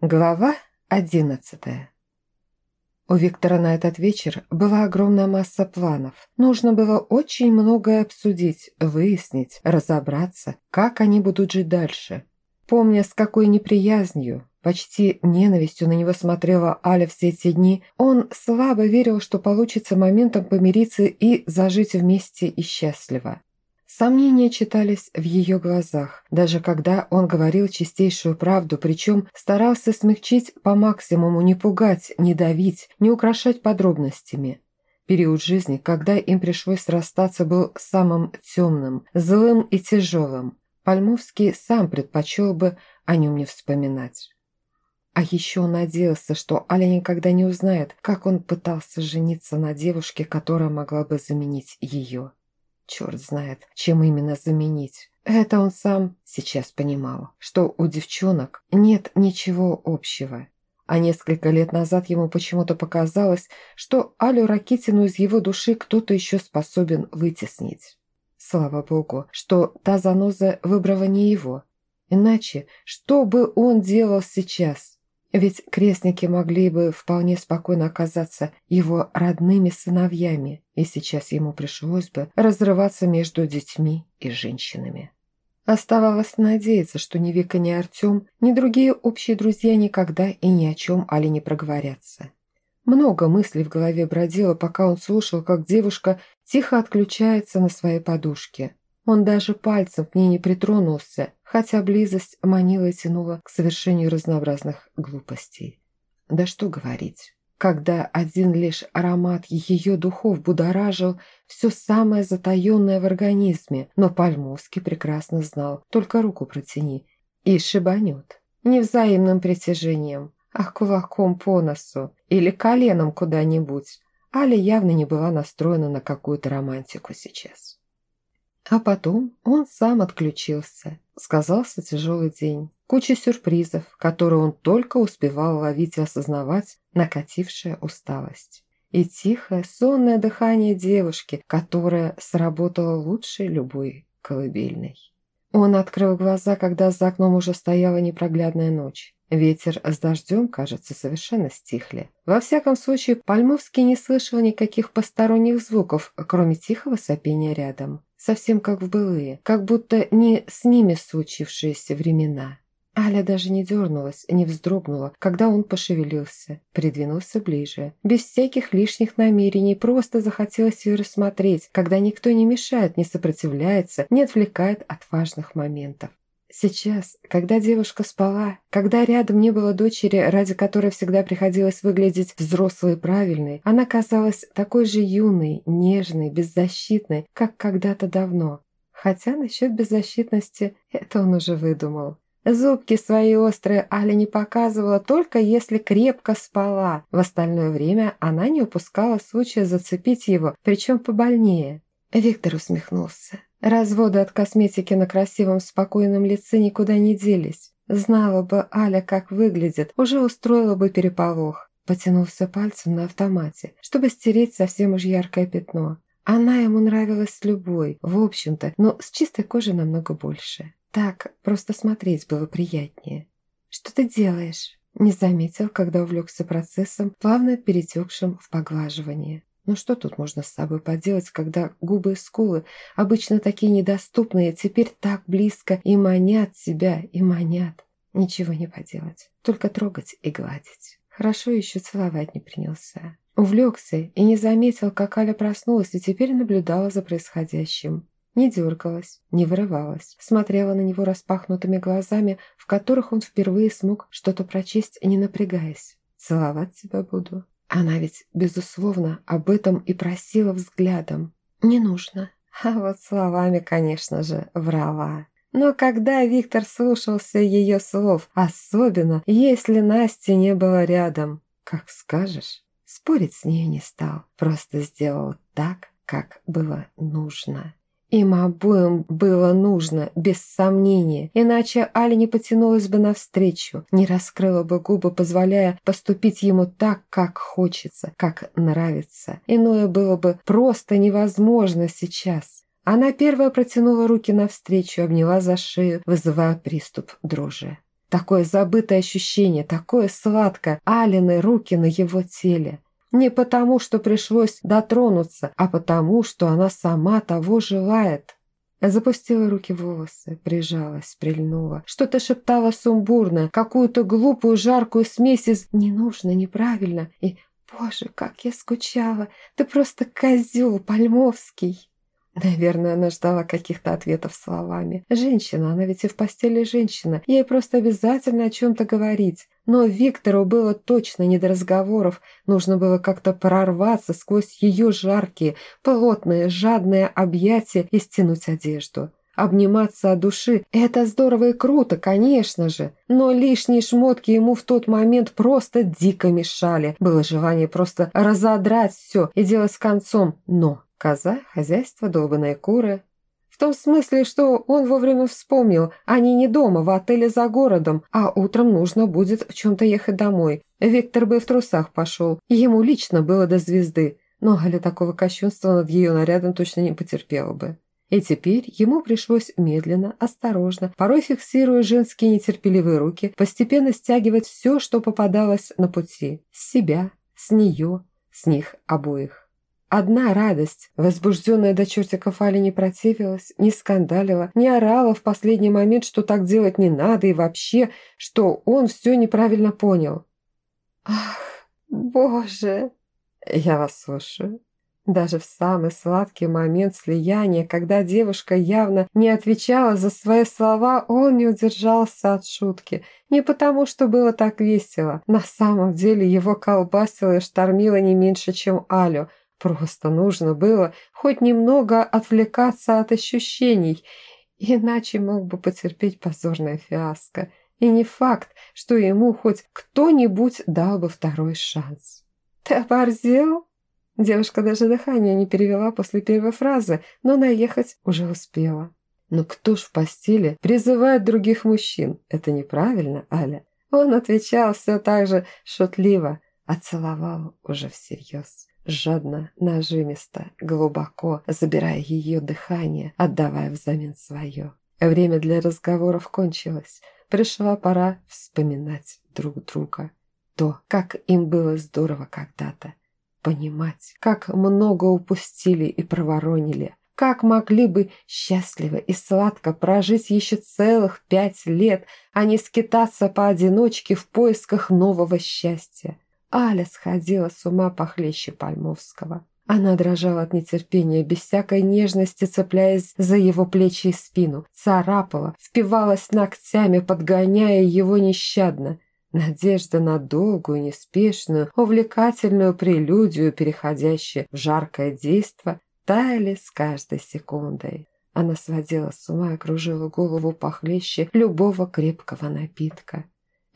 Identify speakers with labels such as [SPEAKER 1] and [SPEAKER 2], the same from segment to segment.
[SPEAKER 1] Глава одиннадцатая У Виктора на этот вечер была огромная масса планов. Нужно было очень многое обсудить, выяснить, разобраться, как они будут жить дальше. Помня, с какой неприязнью, почти ненавистью на него смотрела Аля все эти дни, он слабо верил, что получится моментом помириться и зажить вместе и счастливо. Сомнения читались в ее глазах, даже когда он говорил чистейшую правду, причем старался смягчить по максимуму, не пугать, не давить, не украшать подробностями. Период жизни, когда им пришлось расстаться, был самым темным, злым и тяжелым. Пальмовский сам предпочел бы о нем не вспоминать. А еще он надеялся, что Аля никогда не узнает, как он пытался жениться на девушке, которая могла бы заменить ее. Черт знает, чем именно заменить. Это он сам сейчас понимал, что у девчонок нет ничего общего. А несколько лет назад ему почему-то показалось, что Алю Ракитину из его души кто-то еще способен вытеснить. Слава богу, что та заноза выбрала не его. Иначе что бы он делал сейчас? Ведь крестники могли бы вполне спокойно оказаться его родными сыновьями, и сейчас ему пришлось бы разрываться между детьми и женщинами. Оставалось надеяться, что ни Вика, ни Артем, ни другие общие друзья никогда и ни о чем Али не проговорятся. Много мыслей в голове бродило, пока он слушал, как девушка тихо отключается на своей подушке. Он даже пальцем к ней не притронулся, хотя близость манила и тянула к совершению разнообразных глупостей. Да что говорить, когда один лишь аромат ее духов будоражил все самое затаенное в организме, но Пальмовский прекрасно знал, только руку протяни, и шибанет. Не взаимным притяжением, а кулаком по носу или коленом куда-нибудь. Аля явно не была настроена на какую-то романтику сейчас. А потом он сам отключился. Сказался тяжелый день. Куча сюрпризов, которые он только успевал ловить и осознавать, накатившая усталость. И тихое, сонное дыхание девушки, которая сработала лучше любой колыбельной. Он открыл глаза, когда за окном уже стояла непроглядная ночь. Ветер с дождем, кажется, совершенно стихли. Во всяком случае, Пальмовский не слышал никаких посторонних звуков, кроме тихого сопения рядом совсем как в былые, как будто не с ними случившиеся времена. Аля даже не дернулась, не вздрогнула, когда он пошевелился, придвинулся ближе. Без всяких лишних намерений, просто захотелось ее рассмотреть, когда никто не мешает, не сопротивляется, не отвлекает от важных моментов. Сейчас, когда девушка спала, когда рядом не было дочери, ради которой всегда приходилось выглядеть взрослой и правильной, она казалась такой же юной, нежной, беззащитной, как когда-то давно. Хотя насчет беззащитности это он уже выдумал. Зубки свои острые Аля не показывала, только если крепко спала. В остальное время она не упускала случая зацепить его, причем побольнее. Виктор усмехнулся. Разводы от косметики на красивом спокойном лице никуда не делись. Знала бы Аля, как выглядит, уже устроила бы переполох. Потянулся пальцем на автомате, чтобы стереть совсем уж яркое пятно. Она ему нравилась любой, в общем-то, но с чистой кожей намного больше. Так, просто смотреть было приятнее. «Что ты делаешь?» Не заметил, когда увлекся процессом, плавно перетекшим в поглаживание. Ну что тут можно с собой поделать, когда губы и скулы, обычно такие недоступные, теперь так близко и манят себя, и манят. Ничего не поделать, только трогать и гладить. Хорошо еще целовать не принялся. Увлекся и не заметил, как Аля проснулась и теперь наблюдала за происходящим. Не дергалась, не вырывалась, смотрела на него распахнутыми глазами, в которых он впервые смог что-то прочесть, не напрягаясь. «Целовать тебя буду», она ведь, безусловно, об этом и просила взглядом. «Не нужно». А вот словами, конечно же, врала. Но когда Виктор слушался ее слов, особенно если Насти не было рядом, как скажешь, спорить с ней не стал, просто сделал так, как было нужно. Им обоим было нужно, без сомнения, иначе Аля не потянулась бы навстречу, не раскрыла бы губы, позволяя поступить ему так, как хочется, как нравится. Иное было бы просто невозможно сейчас. Она первая протянула руки навстречу, обняла за шею, вызывая приступ дрожи. Такое забытое ощущение, такое сладкое, Алины руки на его теле. Не потому, что пришлось дотронуться, а потому, что она сама того желает. Запустила руки в волосы, прижалась, прильнула. Что-то шептала сумбурно, какую-то глупую жаркую смесь из «не нужно, неправильно» и «Боже, как я скучала! Ты просто козел Пальмовский!» Наверное, она ждала каких-то ответов словами. Женщина, она ведь и в постели женщина. Ей просто обязательно о чем-то говорить. Но Виктору было точно не до разговоров. Нужно было как-то прорваться сквозь ее жаркие, плотные, жадные объятия и стянуть одежду. Обниматься от души – это здорово и круто, конечно же. Но лишние шмотки ему в тот момент просто дико мешали. Было желание просто разодрать все и делать с концом. Но Коза, хозяйство, долбанные куры. В том смысле, что он вовремя вспомнил, они не дома, в отеле за городом, а утром нужно будет в чем-то ехать домой. Виктор бы в трусах пошел, ему лично было до звезды, но Галя такого кощунства над ее нарядом точно не потерпела бы. И теперь ему пришлось медленно, осторожно, порой фиксируя женские нетерпеливые руки, постепенно стягивать все, что попадалось на пути. С себя, с нее, с них обоих. Одна радость. Возбужденная до чертиков Аля не противилась, не скандалила, не орала в последний момент, что так делать не надо и вообще, что он все неправильно понял. «Ах, боже!» «Я вас слушаю». Даже в самый сладкий момент слияния, когда девушка явно не отвечала за свои слова, он не удержался от шутки. Не потому, что было так весело. На самом деле его колбасило и штормило не меньше, чем Алю – Просто нужно было хоть немного отвлекаться от ощущений, иначе мог бы потерпеть позорное фиаско. И не факт, что ему хоть кто-нибудь дал бы второй шанс. «Ты оборзел?» Девушка даже дыхание не перевела после первой фразы, но наехать уже успела. «Но кто ж в постели призывает других мужчин? Это неправильно, Аля?» Он отвечал все так же шутливо, а целовал уже всерьез жадно, нажимисто, глубоко, забирая ее дыхание, отдавая взамен свое. Время для разговоров кончилось. Пришла пора вспоминать друг друга. То, как им было здорово когда-то. Понимать, как много упустили и проворонили. Как могли бы счастливо и сладко прожить еще целых пять лет, а не скитаться поодиночке в поисках нового счастья. Аля сходила с ума похлеще Пальмовского. Она дрожала от нетерпения, без всякой нежности цепляясь за его плечи и спину, царапала, впивалась ногтями, подгоняя его нещадно. Надежда на долгую, неспешную, увлекательную прелюдию, переходящую в жаркое действо, таяли с каждой секундой. Она сводила с ума и кружила голову похлеще любого крепкого напитка.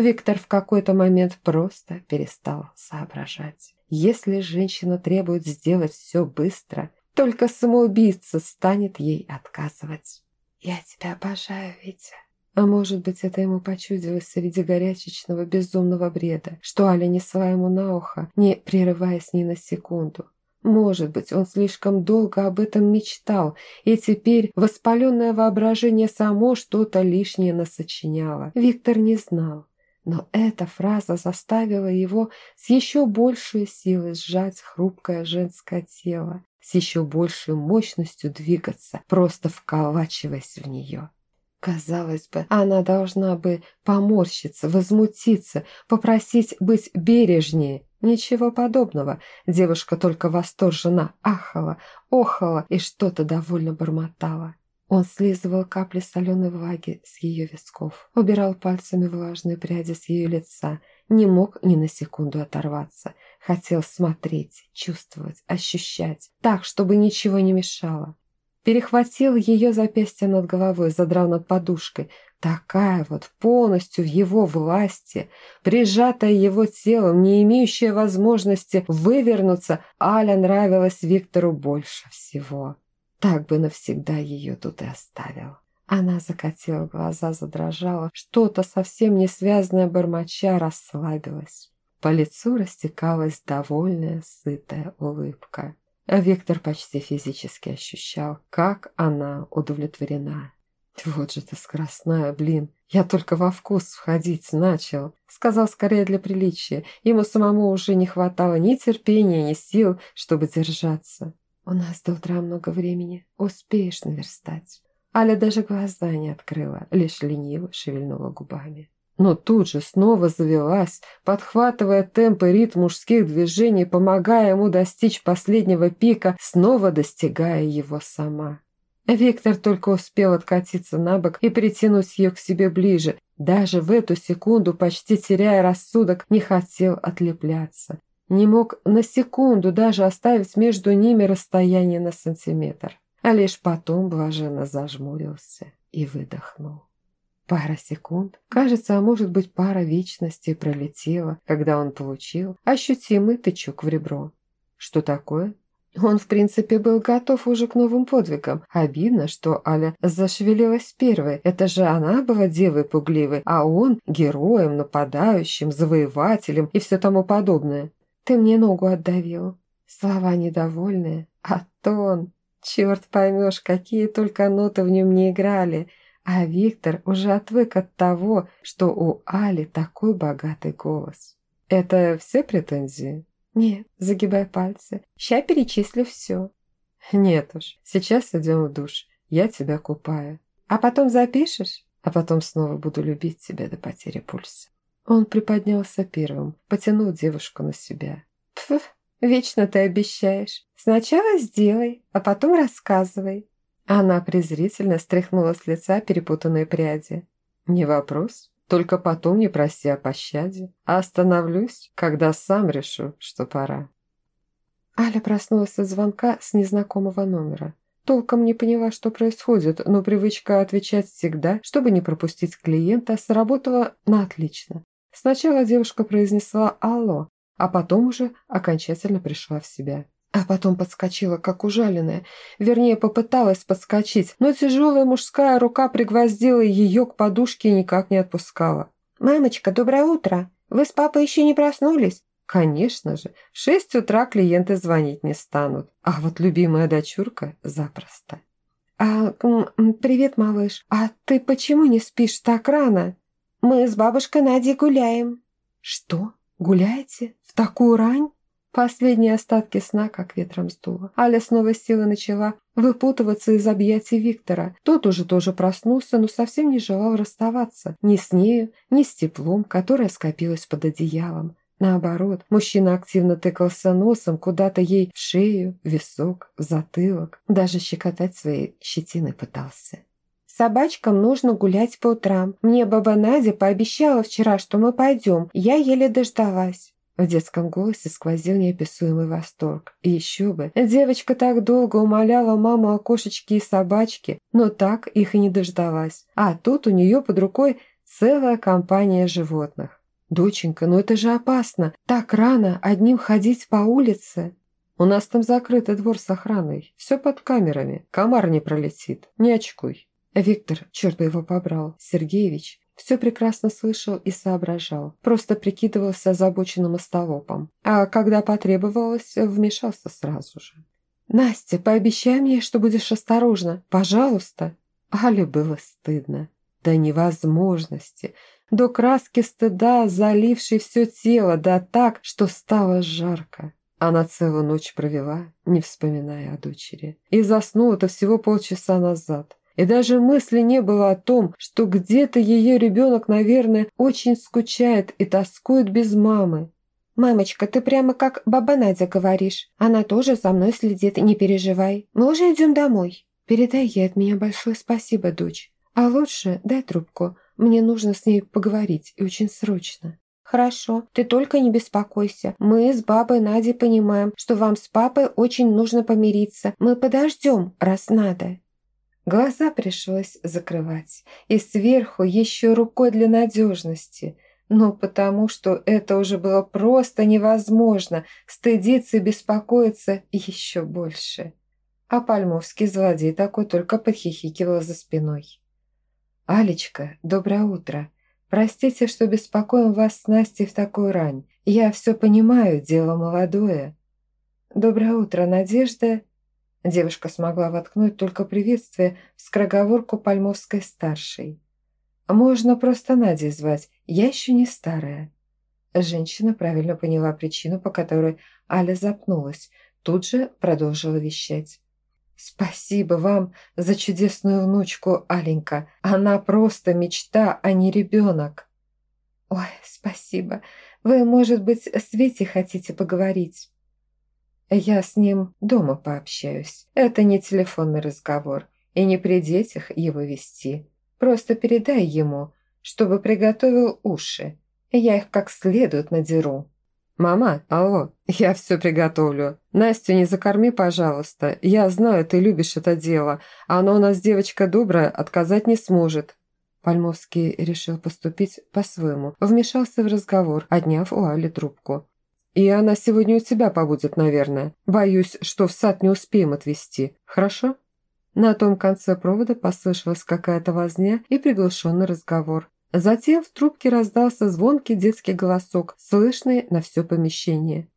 [SPEAKER 1] Виктор в какой-то момент просто перестал соображать. Если женщина требует сделать все быстро, только самоубийца станет ей отказывать. «Я тебя обожаю, Витя». А может быть, это ему почудилось среди горячечного безумного бреда, что Аля несла ему на ухо, не прерываясь ни на секунду. Может быть, он слишком долго об этом мечтал, и теперь воспаленное воображение само что-то лишнее насочиняло. Виктор не знал. Но эта фраза заставила его с еще большей силой сжать хрупкое женское тело, с еще большей мощностью двигаться, просто вколачиваясь в нее. Казалось бы, она должна бы поморщиться, возмутиться, попросить быть бережнее. Ничего подобного. Девушка только восторженно ахала, охала и что-то довольно бормотала. Он слизывал капли соленой влаги с ее висков, убирал пальцами влажные пряди с ее лица, не мог ни на секунду оторваться. Хотел смотреть, чувствовать, ощущать, так, чтобы ничего не мешало. Перехватил ее запястье над головой, задрал над подушкой. Такая вот, полностью в его власти, прижатая его телом, не имеющая возможности вывернуться, Аля нравилась Виктору больше всего. Так бы навсегда ее тут и оставил. Она закатила глаза, задрожала, что-то совсем не связанное бормоча расслабилась. По лицу растекалась довольная, сытая улыбка. Виктор почти физически ощущал, как она удовлетворена. Вот же ты скоростная, блин. Я только во вкус входить начал. Сказал скорее для приличия. Ему самому уже не хватало ни терпения, ни сил, чтобы держаться. У нас до утра много времени. Успеешь наверстать. Аля даже глаза не открыла, лишь лениво шевельнула губами. Но тут же снова завелась, подхватывая темп и ритм мужских движений, помогая ему достичь последнего пика, снова достигая его сама. Виктор только успел откатиться на бок и притянуть ее к себе ближе. Даже в эту секунду, почти теряя рассудок, не хотел отлепляться. Не мог на секунду даже оставить между ними расстояние на сантиметр. А лишь потом блаженно зажмурился и выдохнул. Пара секунд, кажется, а может быть пара вечностей пролетела, когда он получил ощутимый тычок в ребро. Что такое? Он, в принципе, был готов уже к новым подвигам. Обидно, что Аля зашевелилась первой. Это же она была девой пугливой, а он – героем, нападающим, завоевателем и все тому подобное. «Ты мне ногу отдавил». Слова недовольные, а тон... Черт поймешь, какие только ноты в нем не играли. А Виктор уже отвык от того, что у Али такой богатый голос. «Это все претензии?» «Нет, загибай пальцы. Ща перечислю все». «Нет уж, сейчас идем в душ. Я тебя купаю. А потом запишешь?» «А потом снова буду любить тебя до потери пульса». Он приподнялся первым, потянул девушку на себя. «Пф, вечно ты обещаешь. Сначала сделай, а потом рассказывай». Она презрительно стряхнула с лица перепутанные пряди. «Не вопрос. Только потом не проси о пощаде, а остановлюсь, когда сам решу, что пора». Аля проснулась от звонка с незнакомого номера. Толком не поняла, что происходит, но привычка отвечать всегда, чтобы не пропустить клиента, сработала на отлично. Сначала девушка произнесла «Алло», а потом уже окончательно пришла в себя. А потом подскочила, как ужаленная. Вернее, попыталась подскочить, но тяжелая мужская рука пригвоздила ее к подушке и никак не отпускала. «Мамочка, доброе утро! Вы с папой еще не проснулись?» Конечно же, в шесть утра клиенты звонить не станут, а вот любимая дочурка запросто. «А, привет, малыш, а ты почему не спишь так рано?» «Мы с бабушкой Надей гуляем». «Что? Гуляете? В такую рань?» Последние остатки сна как ветром сдуло. Аля снова села начала выпутываться из объятий Виктора. Тот уже тоже проснулся, но совсем не желал расставаться. Ни с нею, ни с теплом, которое скопилось под одеялом. Наоборот, мужчина активно тыкался носом куда-то ей в шею, в висок, в затылок. Даже щекотать своей щетиной пытался. Собачкам нужно гулять по утрам. Мне баба Надя пообещала вчера, что мы пойдем. Я еле дождалась. В детском голосе сквозил неописуемый восторг. И еще бы, девочка так долго умоляла маму о кошечке и собачке, но так их и не дождалась. А тут у нее под рукой целая компания животных. «Доченька, ну это же опасно! Так рано одним ходить по улице!» «У нас там закрытый двор с охраной. Все под камерами. Комар не пролетит. Не очкуй». Виктор, черт бы его побрал, Сергеевич, все прекрасно слышал и соображал, просто прикидывался озабоченным остолопом. А когда потребовалось, вмешался сразу же. «Настя, пообещай мне, что будешь осторожна, пожалуйста!» Але было стыдно. До невозможности, до краски стыда, залившей все тело, да так, что стало жарко. Она целую ночь провела, не вспоминая о дочери. И заснула-то всего полчаса назад. И даже мысли не было о том, что где-то ее ребенок, наверное, очень скучает и тоскует без мамы. «Мамочка, ты прямо как баба Надя говоришь. Она тоже за мной следит, не переживай. Мы уже идем домой». «Передай ей от меня большое спасибо, дочь. А лучше дай трубку. Мне нужно с ней поговорить, и очень срочно». «Хорошо, ты только не беспокойся. Мы с бабой Надей понимаем, что вам с папой очень нужно помириться. Мы подождем, раз надо». Глаза пришлось закрывать, и сверху еще рукой для надежности, но потому что это уже было просто невозможно, стыдиться и беспокоиться еще больше. А пальмовский злодей такой только подхихикивал за спиной. «Алечка, доброе утро. Простите, что беспокоим вас с Настей в такую рань. Я все понимаю, дело молодое». «Доброе утро, Надежда Девушка смогла воткнуть только приветствие в скороговорку Пальмовской-старшей. Можно просто Надей звать, я еще не старая». Женщина правильно поняла причину, по которой Аля запнулась, тут же продолжила вещать. «Спасибо вам за чудесную внучку, Аленька. Она просто мечта, а не ребенок». «Ой, спасибо. Вы, может быть, с Витей хотите поговорить?» «Я с ним дома пообщаюсь. Это не телефонный разговор, и не при детях его вести. Просто передай ему, чтобы приготовил уши. Я их как следует надеру». «Мама, алло, я все приготовлю. Настю не закорми, пожалуйста. Я знаю, ты любишь это дело. Она у нас девочка добрая, отказать не сможет». Пальмовский решил поступить по-своему. Вмешался в разговор, отняв у Али трубку. «И она сегодня у тебя побудет, наверное. Боюсь, что в сад не успеем отвезти. Хорошо?» На том конце провода послышалась какая-то возня и приглушенный разговор. Затем в трубке раздался звонкий детский голосок, слышный на все помещение.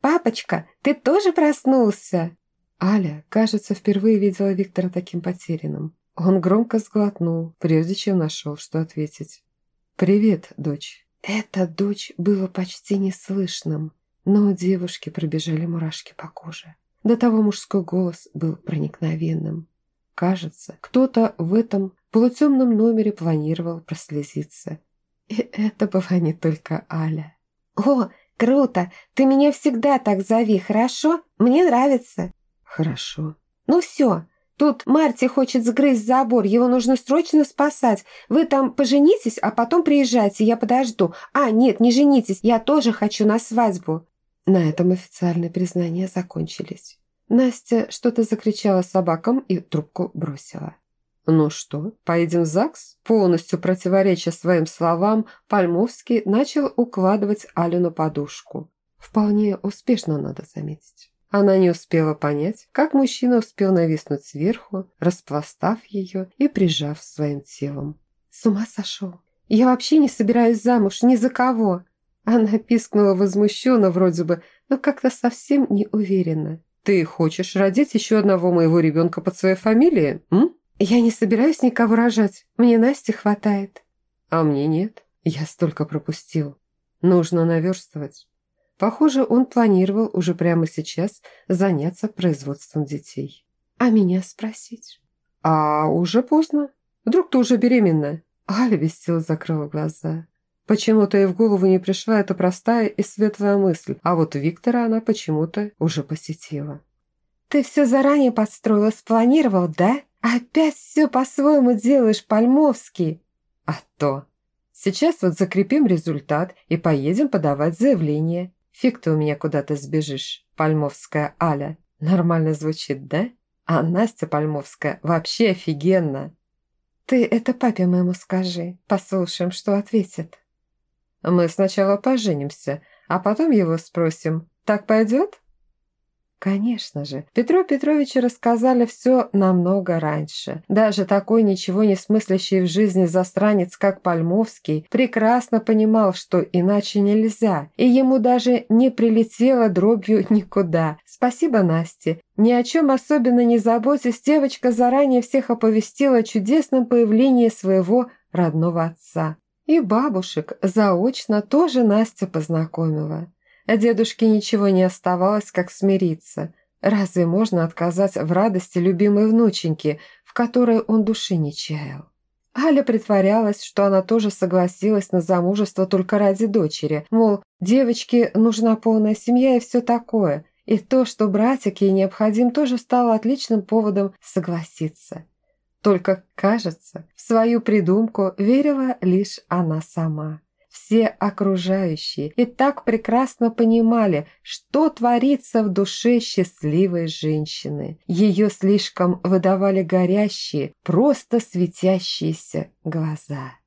[SPEAKER 1] «Папочка, ты тоже проснулся?» Аля, кажется, впервые видела Виктора таким потерянным. Он громко сглотнул, прежде чем нашел, что ответить. «Привет, дочь». Это «дочь» было почти неслышным, но у девушки пробежали мурашки по коже. До того мужской голос был проникновенным. Кажется, кто-то в этом полутемном номере планировал прослезиться. И это была не только Аля.
[SPEAKER 2] «О, круто! Ты меня всегда так зови, хорошо? Мне нравится!»
[SPEAKER 1] «Хорошо».
[SPEAKER 2] «Ну все, тут Марти хочет сгрызть забор, его нужно срочно спасать. Вы там поженитесь, а потом приезжайте, я подожду. А, нет, не женитесь, я тоже хочу на свадьбу».
[SPEAKER 1] На этом официальные признания закончились. Настя что-то закричала собакам и трубку бросила. «Ну что, поедем в ЗАГС?» Полностью противореча своим словам, Пальмовский начал укладывать Алю на подушку. Вполне успешно, надо заметить. Она не успела понять, как мужчина успел нависнуть сверху, распластав ее и прижав своим телом.
[SPEAKER 2] «С ума сошел! Я вообще не собираюсь замуж ни за кого!»
[SPEAKER 1] Она пискнула возмущенно вроде бы, но как-то совсем не уверенно. «Ты хочешь родить еще одного моего ребенка под своей фамилией, м?»
[SPEAKER 2] «Я не собираюсь никого рожать. Мне Насти хватает».
[SPEAKER 1] «А мне нет. Я столько пропустил. Нужно наверстывать». Похоже, он планировал уже прямо сейчас заняться производством детей.
[SPEAKER 2] «А меня спросить?»
[SPEAKER 1] «А уже поздно. Вдруг ты уже беременна?» Аля сил закрыла глаза. Почему-то ей в голову не пришла эта простая и светлая мысль, а вот Виктора она почему-то уже посетила.
[SPEAKER 2] «Ты все заранее подстроила, спланировал, да? Опять все по-своему делаешь, Пальмовский!»
[SPEAKER 1] «А то! Сейчас вот закрепим результат и поедем подавать заявление. Фиг ты у меня куда-то сбежишь, Пальмовская Аля. Нормально звучит, да? А Настя Пальмовская вообще офигенно!»
[SPEAKER 2] «Ты это папе моему скажи, послушаем, что ответит».
[SPEAKER 1] Мы сначала поженимся, а потом его спросим. Так пойдет?» Конечно же, Петру Петровичу рассказали все намного раньше. Даже такой ничего не смыслящий в жизни застранец, как Пальмовский, прекрасно понимал, что иначе нельзя, и ему даже не прилетело дробью никуда. Спасибо Насте. Ни о чем особенно не заботясь, девочка заранее всех оповестила о чудесном появлении своего родного отца. И бабушек заочно тоже Настя познакомила. А дедушке ничего не оставалось, как смириться. Разве можно отказать в радости любимой внученьки, в которой он души не чаял? Аля притворялась, что она тоже согласилась на замужество только ради дочери, мол, девочке нужна полная семья и все такое, и то, что братик ей необходим, тоже стало отличным поводом согласиться. Только, кажется, в свою придумку верила лишь она сама. Все окружающие и так прекрасно понимали, что творится в душе счастливой женщины. Ее слишком выдавали горящие, просто светящиеся глаза.